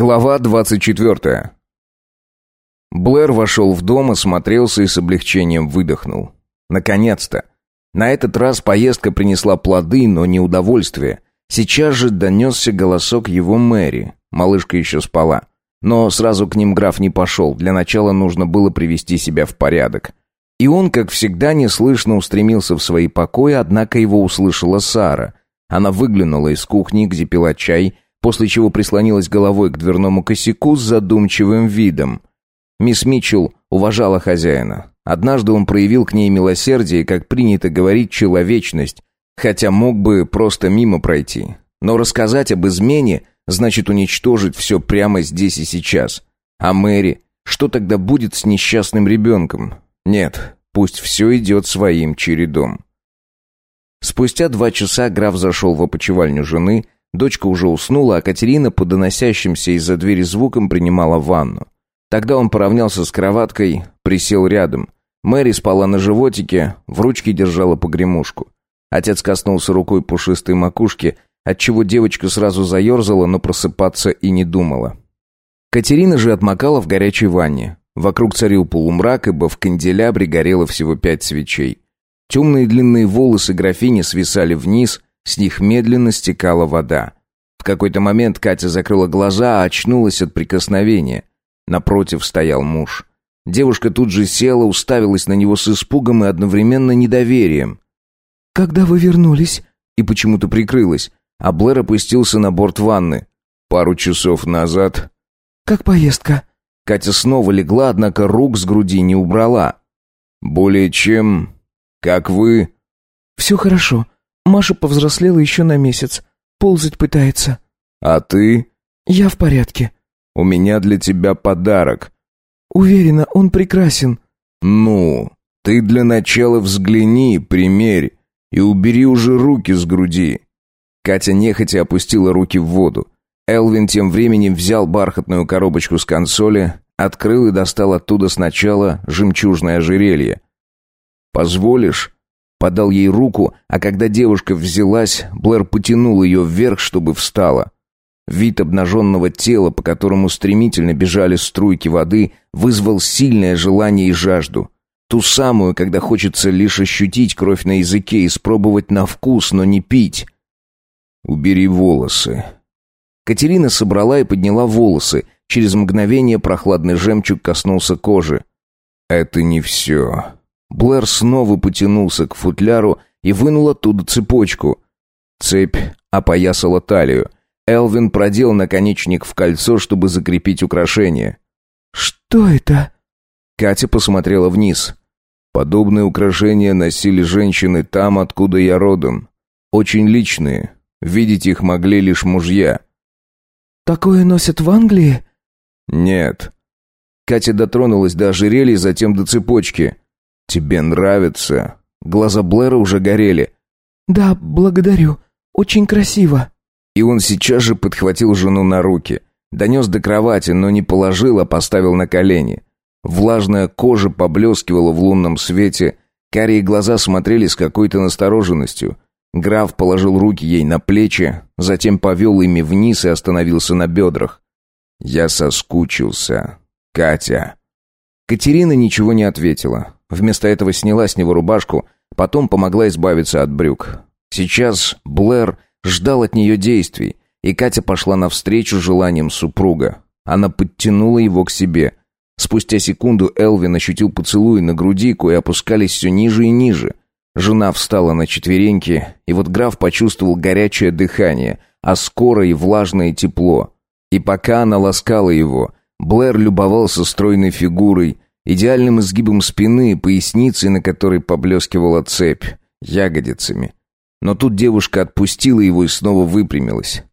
Глава 24. Блэр вошел в дом, осмотрелся и с облегчением выдохнул. Наконец-то. На этот раз поездка принесла плоды, но не удовольствие. Сейчас же донесся голосок его Мэри. Малышка еще спала. Но сразу к ним граф не пошел. Для начала нужно было привести себя в порядок. И он, как всегда, неслышно устремился в свои покои, однако его услышала Сара. Она выглянула из кухни, где пила чай, после чего прислонилась головой к дверному косяку с задумчивым видом. Мисс Митчелл уважала хозяина. Однажды он проявил к ней милосердие, как принято говорить, человечность, хотя мог бы просто мимо пройти. Но рассказать об измене значит уничтожить все прямо здесь и сейчас. А Мэри? Что тогда будет с несчастным ребенком? Нет, пусть все идет своим чередом. Спустя два часа граф зашел в опочивальню жены, Дочка уже уснула, а Катерина по доносящимся из-за двери звуком принимала ванну. Тогда он поравнялся с кроваткой, присел рядом. Мэри спала на животике, в ручке держала погремушку. Отец коснулся рукой пушистой макушки, отчего девочка сразу заерзала, но просыпаться и не думала. Катерина же отмокала в горячей ванне. Вокруг царил полумрак, ибо в канделябре горело всего пять свечей. Темные длинные волосы графини свисали вниз, с них медленно стекала вода. В какой-то момент Катя закрыла глаза, а очнулась от прикосновения. Напротив стоял муж. Девушка тут же села, уставилась на него с испугом и одновременно недоверием. «Когда вы вернулись?» И почему-то прикрылась, а Блэр опустился на борт ванны. Пару часов назад. «Как поездка?» Катя снова легла, однако рук с груди не убрала. «Более чем... Как вы...» «Все хорошо. Маша повзрослела еще на месяц. Ползать пытается. А ты? Я в порядке. У меня для тебя подарок. Уверена, он прекрасен. Ну, ты для начала взгляни, примерь и убери уже руки с груди. Катя нехотя опустила руки в воду. Элвин тем временем взял бархатную коробочку с консоли, открыл и достал оттуда сначала жемчужное ожерелье. «Позволишь?» Подал ей руку, а когда девушка взялась, Блэр потянул ее вверх, чтобы встала. Вид обнаженного тела, по которому стремительно бежали струйки воды, вызвал сильное желание и жажду. Ту самую, когда хочется лишь ощутить кровь на языке и спробовать на вкус, но не пить. «Убери волосы». Катерина собрала и подняла волосы. Через мгновение прохладный жемчуг коснулся кожи. «Это не все. Блэр снова потянулся к футляру и вынул оттуда цепочку. Цепь опоясала талию. Элвин продел наконечник в кольцо, чтобы закрепить украшение. «Что это?» Катя посмотрела вниз. «Подобные украшения носили женщины там, откуда я родом. Очень личные. Видеть их могли лишь мужья». «Такое носят в Англии?» «Нет». Катя дотронулась до ожерелья, затем до цепочки. «Тебе нравится?» Глаза Блэра уже горели. «Да, благодарю. Очень красиво». И он сейчас же подхватил жену на руки. Донес до кровати, но не положил, а поставил на колени. Влажная кожа поблескивала в лунном свете, карие глаза смотрели с какой-то настороженностью. Граф положил руки ей на плечи, затем повел ими вниз и остановился на бедрах. «Я соскучился. Катя». Катерина ничего не ответила. Вместо этого сняла с него рубашку, потом помогла избавиться от брюк. Сейчас Блэр ждал от нее действий, и Катя пошла навстречу желаниям супруга. Она подтянула его к себе. Спустя секунду Элвин ощутил поцелуи на груди, кои опускались все ниже и ниже. Жена встала на четвереньки, и вот граф почувствовал горячее дыхание, а скоро и влажное тепло. И пока она ласкала его, Блэр любовался стройной фигурой, идеальным изгибом спины, поясницей, на которой поблескивала цепь, ягодицами. Но тут девушка отпустила его и снова выпрямилась.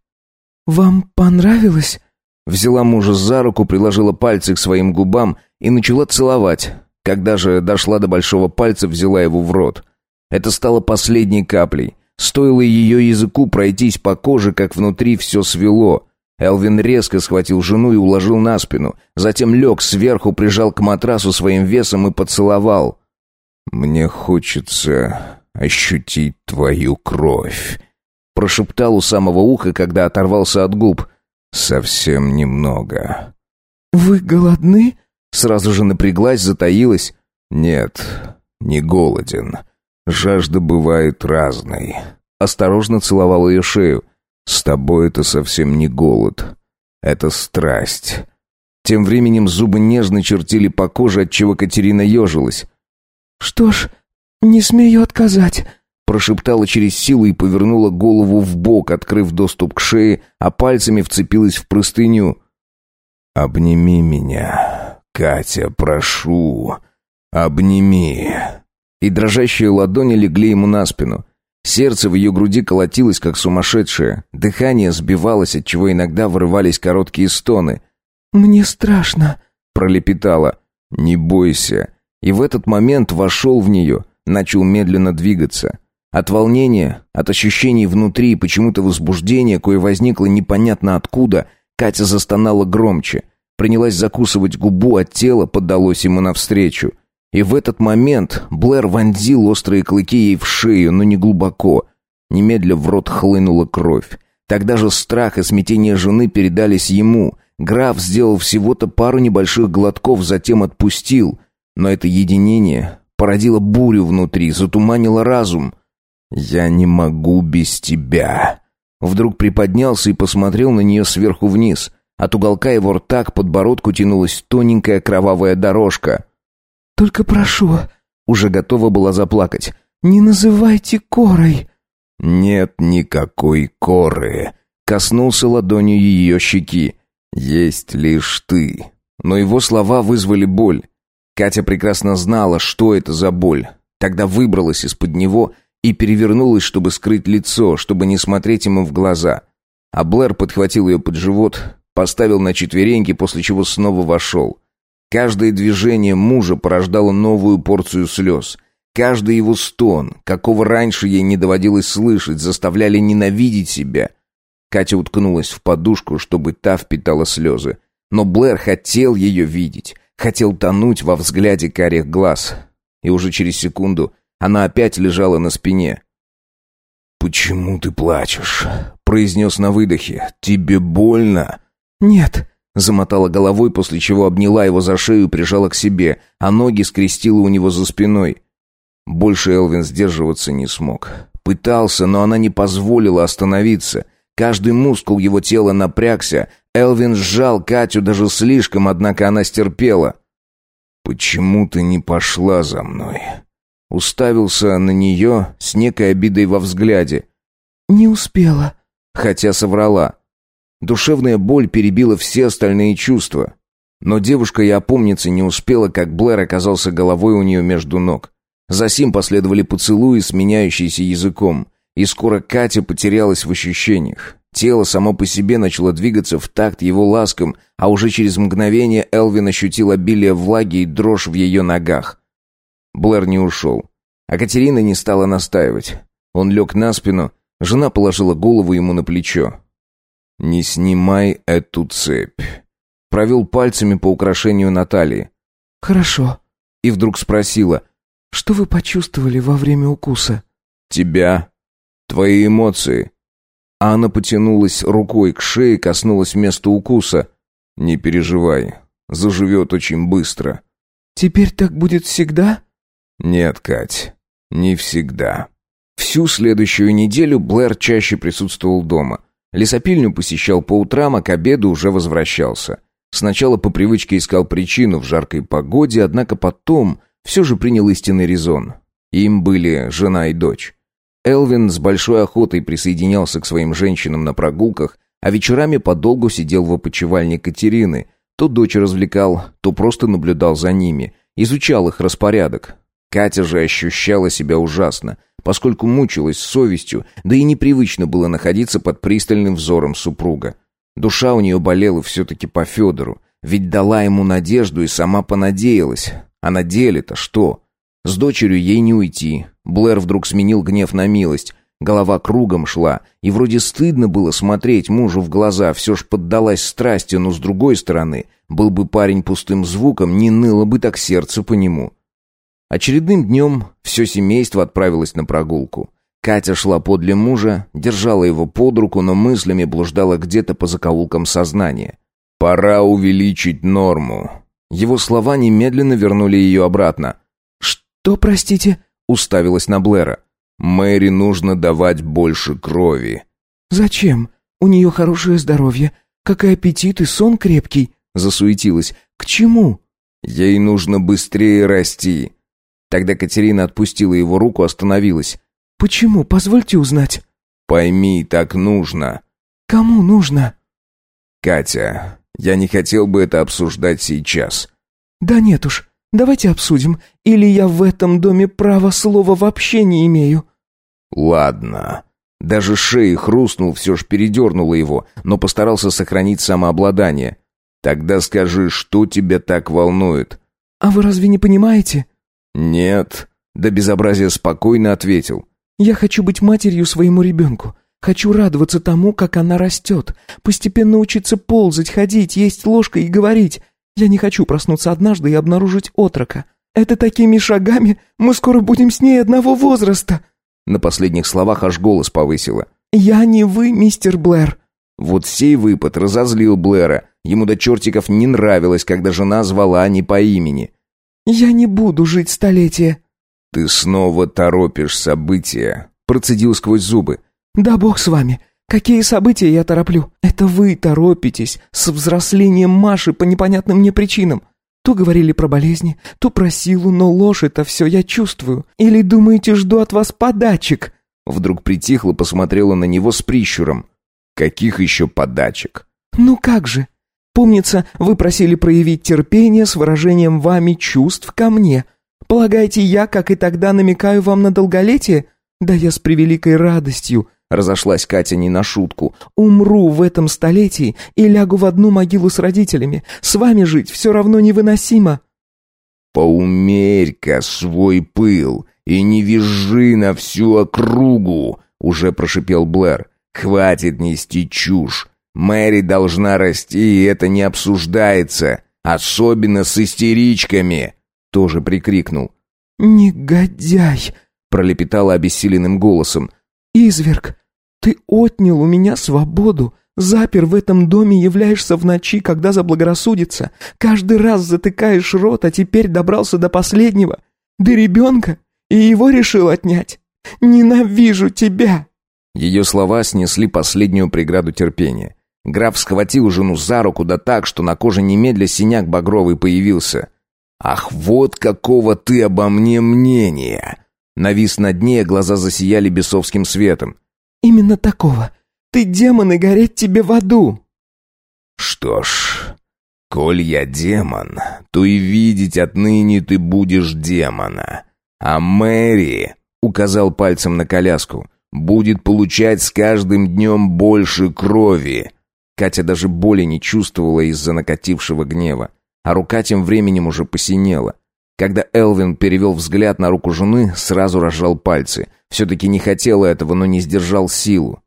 «Вам понравилось?» Взяла мужа за руку, приложила пальцы к своим губам и начала целовать. Когда же дошла до большого пальца, взяла его в рот. Это стало последней каплей. Стоило ее языку пройтись по коже, как внутри все свело. Элвин резко схватил жену и уложил на спину, затем лег сверху, прижал к матрасу своим весом и поцеловал. «Мне хочется ощутить твою кровь», — прошептал у самого уха, когда оторвался от губ. «Совсем немного». «Вы голодны?» Сразу же напряглась, затаилась. «Нет, не голоден. Жажда бывает разной». Осторожно целовал ее шею. «С тобой это совсем не голод. Это страсть». Тем временем зубы нежно чертили по коже, отчего Катерина ежилась. «Что ж, не смею отказать», прошептала через силу и повернула голову в бок, открыв доступ к шее, а пальцами вцепилась в простыню. «Обними меня, Катя, прошу, обними». И дрожащие ладони легли ему на спину. Сердце в ее груди колотилось, как сумасшедшее. Дыхание сбивалось, от чего иногда вырывались короткие стоны. «Мне страшно», — пролепетала. «Не бойся». И в этот момент вошел в нее, начал медленно двигаться. От волнения, от ощущений внутри и почему-то возбуждения, кое возникло непонятно откуда, Катя застонала громче. Принялась закусывать губу, от тела поддалось ему навстречу. И в этот момент Блэр вонзил острые клыки ей в шею, но не глубоко. Немедля в рот хлынула кровь. Тогда же страх и смятение жены передались ему. Граф сделал всего-то пару небольших глотков, затем отпустил. Но это единение породило бурю внутри, затуманило разум — «Я не могу без тебя». Вдруг приподнялся и посмотрел на нее сверху вниз. От уголка его рта к подбородку тянулась тоненькая кровавая дорожка. «Только прошу...» Уже готова была заплакать. «Не называйте корой!» «Нет никакой коры!» Коснулся ладонью ее щеки. «Есть лишь ты!» Но его слова вызвали боль. Катя прекрасно знала, что это за боль. Тогда выбралась из-под него и перевернулась, чтобы скрыть лицо, чтобы не смотреть ему в глаза. А Блэр подхватил ее под живот, поставил на четвереньки, после чего снова вошел. Каждое движение мужа порождало новую порцию слез. Каждый его стон, какого раньше ей не доводилось слышать, заставляли ненавидеть себя. Катя уткнулась в подушку, чтобы та впитала слезы. Но Блэр хотел ее видеть, хотел тонуть во взгляде карих глаз. И уже через секунду она опять лежала на спине. «Почему ты плачешь?» — произнес на выдохе. «Тебе больно?» «Нет», — замотала головой, после чего обняла его за шею и прижала к себе, а ноги скрестила у него за спиной. Больше Элвин сдерживаться не смог. Пытался, но она не позволила остановиться. Каждый мускул его тела напрягся. Элвин сжал Катю даже слишком, однако она стерпела. «Почему ты не пошла за мной?» Уставился на нее с некой обидой во взгляде. «Не успела», хотя соврала. Душевная боль перебила все остальные чувства. Но девушка и опомниться не успела, как Блэр оказался головой у нее между ног. Засим последовали поцелуи, сменяющиеся языком. И скоро Катя потерялась в ощущениях. Тело само по себе начало двигаться в такт его ласкам, а уже через мгновение Элвин ощутил обилие влаги и дрожь в ее ногах. Блэр не ушел. А Катерина не стала настаивать. Он лег на спину, жена положила голову ему на плечо. «Не снимай эту цепь». Провел пальцами по украшению Натальи. «Хорошо». И вдруг спросила. «Что вы почувствовали во время укуса?» «Тебя. Твои эмоции». Анна потянулась рукой к шее, коснулась места укуса. «Не переживай, заживет очень быстро». «Теперь так будет всегда?» «Нет, Кать, не всегда». Всю следующую неделю Блэр чаще присутствовал дома. Лесопильню посещал по утрам, а к обеду уже возвращался. Сначала по привычке искал причину в жаркой погоде, однако потом все же принял истинный резон. Им были жена и дочь. Элвин с большой охотой присоединялся к своим женщинам на прогулках, а вечерами подолгу сидел в опочивальне Катерины. То дочь развлекал, то просто наблюдал за ними, изучал их распорядок. Катя же ощущала себя ужасно, поскольку мучилась совестью, да и непривычно было находиться под пристальным взором супруга. Душа у нее болела все-таки по Федору, ведь дала ему надежду и сама понадеялась. А на деле-то что? С дочерью ей не уйти. Блэр вдруг сменил гнев на милость. Голова кругом шла, и вроде стыдно было смотреть мужу в глаза, все ж поддалась страсти, но с другой стороны, был бы парень пустым звуком, не ныло бы так сердце по нему. Очередным днем все семейство отправилось на прогулку. Катя шла подле мужа, держала его под руку, но мыслями блуждала где-то по закоулкам сознания. «Пора увеличить норму». Его слова немедленно вернули ее обратно. «Что, простите?» — уставилась на Блэра. «Мэри нужно давать больше крови». «Зачем? У нее хорошее здоровье. Как и аппетит, и сон крепкий», — засуетилась. «К чему?» «Ей нужно быстрее расти». Тогда Катерина отпустила его руку, остановилась. «Почему? Позвольте узнать». «Пойми, так нужно». «Кому нужно?» «Катя, я не хотел бы это обсуждать сейчас». «Да нет уж, давайте обсудим. Или я в этом доме права слова вообще не имею». «Ладно». Даже шеи хрустнул, все ж передернуло его, но постарался сохранить самообладание. «Тогда скажи, что тебя так волнует?» «А вы разве не понимаете?» «Нет», — до безобразия спокойно ответил. Я хочу быть матерью своему ребенку. Хочу радоваться тому, как она растет. Постепенно учиться ползать, ходить, есть ложкой и говорить. Я не хочу проснуться однажды и обнаружить отрока. Это такими шагами мы скоро будем с ней одного возраста». На последних словах аж голос повысила. «Я не вы, мистер Блэр». Вот сей выпад разозлил Блэра. Ему до чертиков не нравилось, когда жена звала не по имени. «Я не буду жить столетия», «Ты снова торопишь события», — процедил сквозь зубы. «Да бог с вами. Какие события я тороплю? Это вы торопитесь с взрослением Маши по непонятным мне причинам. То говорили про болезни, то про силу, но ложь это все я чувствую. Или думаете, жду от вас подачек?» Вдруг притихла, посмотрела на него с прищуром. «Каких еще подачек?» «Ну как же? Помнится, вы просили проявить терпение с выражением вами чувств ко мне. Полагаете, я, как и тогда, намекаю вам на долголетие? Да я с превеликой радостью, разошлась Катя не на шутку, умру в этом столетии и лягу в одну могилу с родителями. С вами жить все равно невыносимо. Поумерь-ка свой пыл и не визжи на всю округу, уже прошипел Блэр. Хватит нести чушь. Мэри должна расти, и это не обсуждается, особенно с истеричками тоже прикрикнул. «Негодяй!» — пролепетала обессиленным голосом. «Изверг, ты отнял у меня свободу, запер в этом доме, являешься в ночи, когда заблагорассудится, каждый раз затыкаешь рот, а теперь добрался до последнего, до ребенка, и его решил отнять. Ненавижу тебя!» Ее слова снесли последнюю преграду терпения. Граф схватил жену за руку да так, что на коже немедля синяк багровый появился. «Ах, вот какого ты обо мне мнения!» Навис над ней, а глаза засияли бесовским светом. «Именно такого. Ты демон, и гореть тебе в аду!» «Что ж, коль я демон, то и видеть отныне ты будешь демона. А Мэри, — указал пальцем на коляску, — будет получать с каждым днем больше крови». Катя даже боли не чувствовала из-за накатившего гнева а рука тем временем уже посинела. Когда Элвин перевел взгляд на руку жены, сразу разжал пальцы. Все-таки не хотел этого, но не сдержал силу.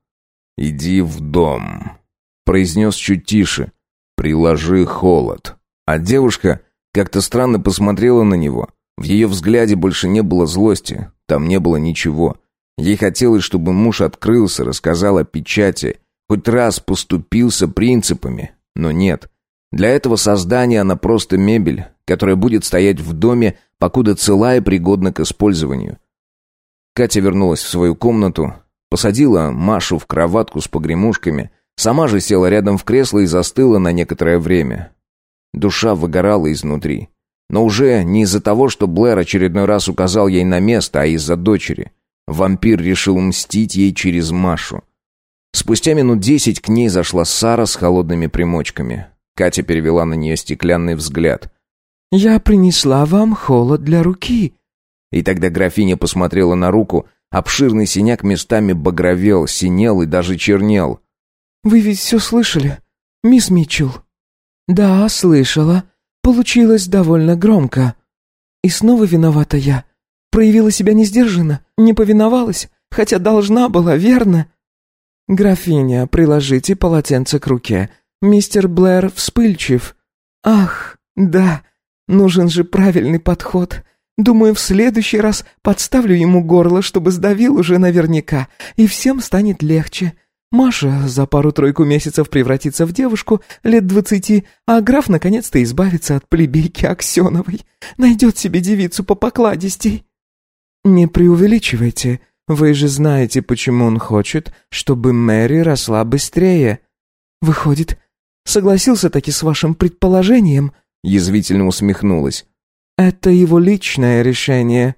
«Иди в дом», — произнес чуть тише. «Приложи холод». А девушка как-то странно посмотрела на него. В ее взгляде больше не было злости, там не было ничего. Ей хотелось, чтобы муж открылся, рассказал о печати, хоть раз поступился принципами, но нет. Для этого создания она просто мебель, которая будет стоять в доме, покуда цела и пригодна к использованию. Катя вернулась в свою комнату, посадила Машу в кроватку с погремушками, сама же села рядом в кресло и застыла на некоторое время. Душа выгорала изнутри. Но уже не из-за того, что Блэр очередной раз указал ей на место, а из-за дочери. Вампир решил мстить ей через Машу. Спустя минут десять к ней зашла Сара с холодными примочками. Катя перевела на нее стеклянный взгляд. «Я принесла вам холод для руки». И тогда графиня посмотрела на руку. Обширный синяк местами багровел, синел и даже чернел. «Вы ведь все слышали, мисс Митчелл?» «Да, слышала. Получилось довольно громко. И снова виновата я. Проявила себя несдержанно, не повиновалась, хотя должна была, верно?» «Графиня, приложите полотенце к руке. Мистер Блэр вспыльчив. Ах, да, нужен же правильный подход. Думаю, в следующий раз подставлю ему горло, чтобы сдавил уже наверняка, и всем станет легче. Маша за пару-тройку месяцев превратится в девушку лет двадцати, а граф наконец-то избавится от плебейки Аксеновой. Найдет себе девицу по покладистей». «Не преувеличивайте. Вы же знаете, почему он хочет, чтобы Мэри росла быстрее». «Выходит, согласился таки с вашим предположением?» Язвительно усмехнулась. «Это его личное решение.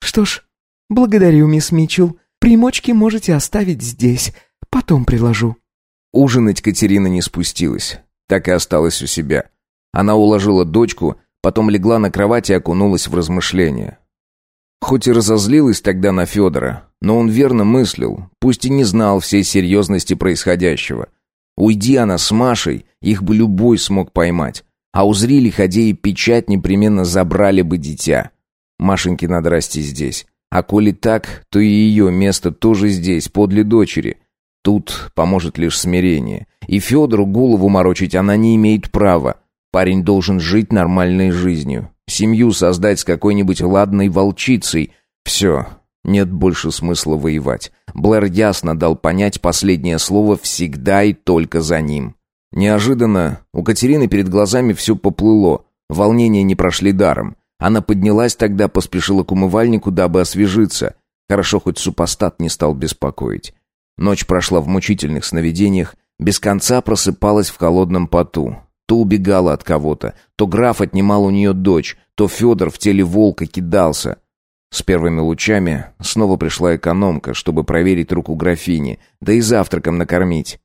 Что ж, благодарю, мисс Митчелл. Примочки можете оставить здесь. Потом приложу». Ужинать Катерина не спустилась, так и осталась у себя. Она уложила дочку, потом легла на кровать и окунулась в размышления. Хоть и разозлилась тогда на Федора, но он верно мыслил, пусть и не знал всей серьезности происходящего. Уйди она с Машей, их бы любой смог поймать. А узри лиходеи печать непременно забрали бы дитя. Машеньке надо расти здесь. А коли так, то и ее место тоже здесь, подле дочери. Тут поможет лишь смирение. И Федору голову морочить она не имеет права. Парень должен жить нормальной жизнью. Семью создать с какой-нибудь ладной волчицей. Все, нет больше смысла воевать. Блэр ясно дал понять последнее слово всегда и только за ним. Неожиданно у Катерины перед глазами все поплыло. Волнения не прошли даром. Она поднялась тогда, поспешила к умывальнику, дабы освежиться. Хорошо, хоть супостат не стал беспокоить. Ночь прошла в мучительных сновидениях, без конца просыпалась в холодном поту. То убегала от кого-то, то граф отнимал у нее дочь, то Федор в теле волка кидался. С первыми лучами снова пришла экономка, чтобы проверить руку графини, да и завтраком накормить.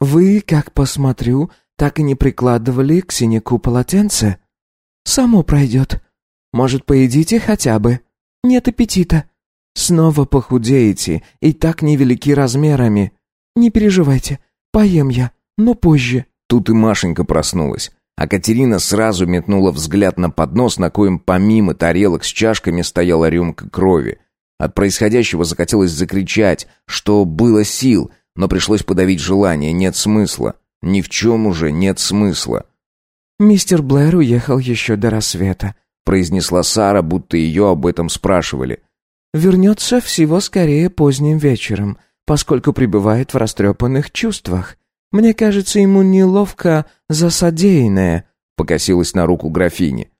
«Вы, как посмотрю, так и не прикладывали к синяку полотенце? Само пройдет. Может, поедите хотя бы? Нет аппетита. Снова похудеете, и так невелики размерами. Не переживайте, поем я, но позже». Тут и Машенька проснулась. А Катерина сразу метнула взгляд на поднос, на коем помимо тарелок с чашками стояла рюмка крови. От происходящего захотелось закричать, что было сил, но пришлось подавить желание, нет смысла. Ни в чем уже нет смысла. «Мистер Блэр уехал еще до рассвета», — произнесла Сара, будто ее об этом спрашивали. Вернется всего скорее поздним вечером, поскольку пребывает в растрепанных чувствах. Мне кажется, ему неловко за содеянное», — покосилась на руку графини.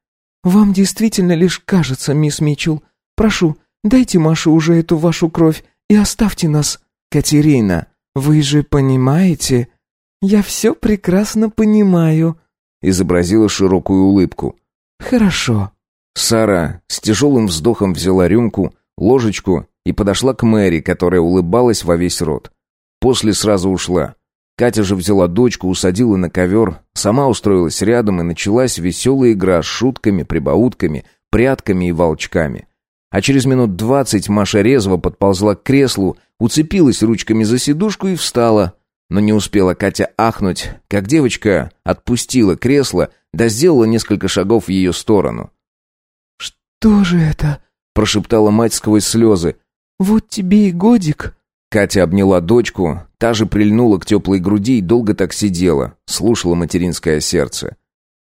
«Вам действительно лишь кажется, мисс Митчелл. Прошу, дайте Маше уже эту вашу кровь и оставьте нас. Катерина, вы же понимаете...» «Я все прекрасно понимаю», — изобразила широкую улыбку. «Хорошо». Сара с тяжелым вздохом взяла рюмку, ложечку и подошла к Мэри, которая улыбалась во весь рот. После сразу ушла. Катя же взяла дочку, усадила на ковер, сама устроилась рядом и началась веселая игра с шутками, прибаутками, прятками и волчками. А через минут двадцать Маша резво подползла к креслу, уцепилась ручками за сидушку и встала. Но не успела Катя ахнуть, как девочка отпустила кресло, да сделала несколько шагов в ее сторону. «Что же это?» прошептала мать сквозь слезы. «Вот тебе и годик». Катя обняла дочку, та же прильнула к теплой груди и долго так сидела, слушала материнское сердце.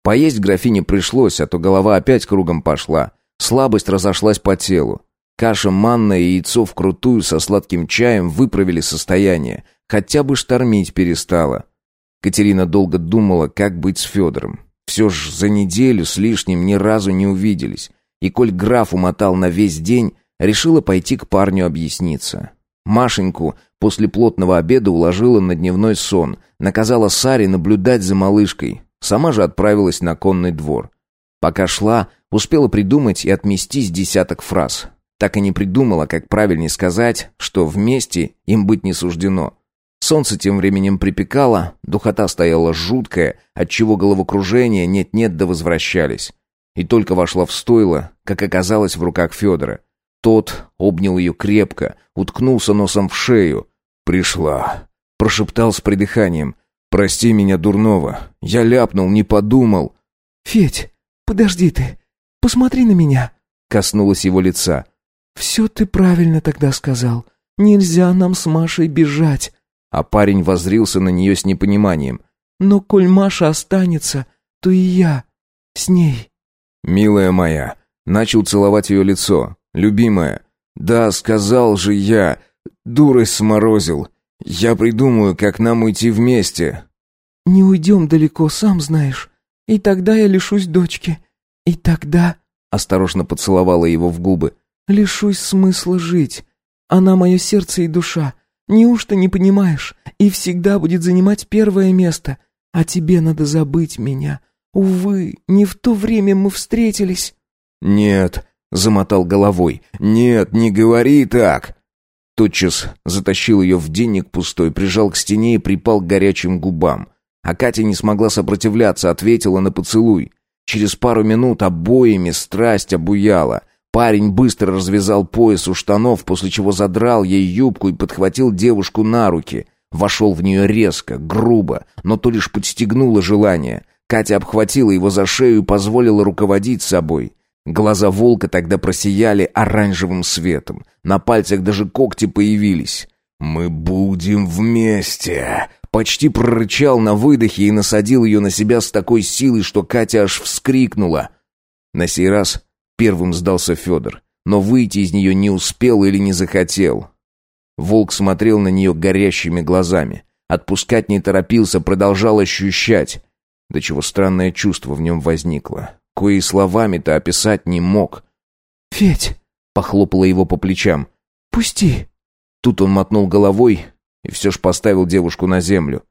Поесть графине пришлось, а то голова опять кругом пошла. Слабость разошлась по телу. Каша, манна и яйцо вкрутую со сладким чаем выправили состояние. Хотя бы штормить перестала. Катерина долго думала, как быть с Федором. Все ж за неделю с лишним ни разу не увиделись и коль граф умотал на весь день, решила пойти к парню объясниться. Машеньку после плотного обеда уложила на дневной сон, наказала Саре наблюдать за малышкой, сама же отправилась на конный двор. Пока шла, успела придумать и отместись десяток фраз. Так и не придумала, как правильнее сказать, что вместе им быть не суждено. Солнце тем временем припекало, духота стояла жуткая, отчего головокружение нет-нет да возвращались. И только вошла в стойло, как оказалось в руках Федора. Тот обнял ее крепко, уткнулся носом в шею. «Пришла», — прошептал с придыханием. «Прости меня, дурного. Я ляпнул, не подумал». «Федь, подожди ты. Посмотри на меня», — коснулась его лица. «Все ты правильно тогда сказал. Нельзя нам с Машей бежать». А парень воззрился на нее с непониманием. «Но коль Маша останется, то и я с ней». «Милая моя, Начал целовать ее лицо. «Любимая, да, сказал же я, дурой сморозил. Я придумаю, как нам уйти вместе». «Не уйдем далеко, сам знаешь. И тогда я лишусь дочки. И тогда...» Осторожно поцеловала его в губы. «Лишусь смысла жить. Она мое сердце и душа. Неужто не понимаешь? И всегда будет занимать первое место. А тебе надо забыть меня. Увы, не в то время мы встретились». «Нет», — замотал головой. «Нет, не говори так». Тотчас затащил ее в денег пустой, прижал к стене и припал к горячим губам. А Катя не смогла сопротивляться, ответила на поцелуй. Через пару минут обоими страсть обуяла. Парень быстро развязал пояс у штанов, после чего задрал ей юбку и подхватил девушку на руки. Вошел в нее резко, грубо, но то лишь подстегнуло желание. Катя обхватила его за шею и позволила руководить собой. Глаза волка тогда просияли оранжевым светом. На пальцах даже когти появились. «Мы будем вместе!» Почти прорычал на выдохе и насадил ее на себя с такой силой, что Катя аж вскрикнула. На сей раз первым сдался Федор, но выйти из нее не успел или не захотел. Волк смотрел на нее горящими глазами. Отпускать не торопился, продолжал ощущать. До чего странное чувство в нем возникло. Кое словами-то описать не мог. «Федь!» — похлопала его по плечам. «Пусти!» Тут он мотнул головой, и все ж поставил девушку на землю.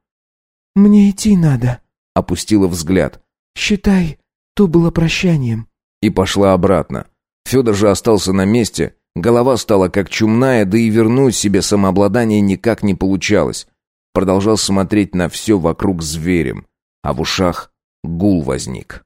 «Мне идти надо», — опустила взгляд. «Считай, то было прощанием». И пошла обратно. Федор же остался на месте, голова стала как чумная, да и вернуть себе самообладание никак не получалось. Продолжал смотреть на все вокруг зверем, а в ушах гул возник.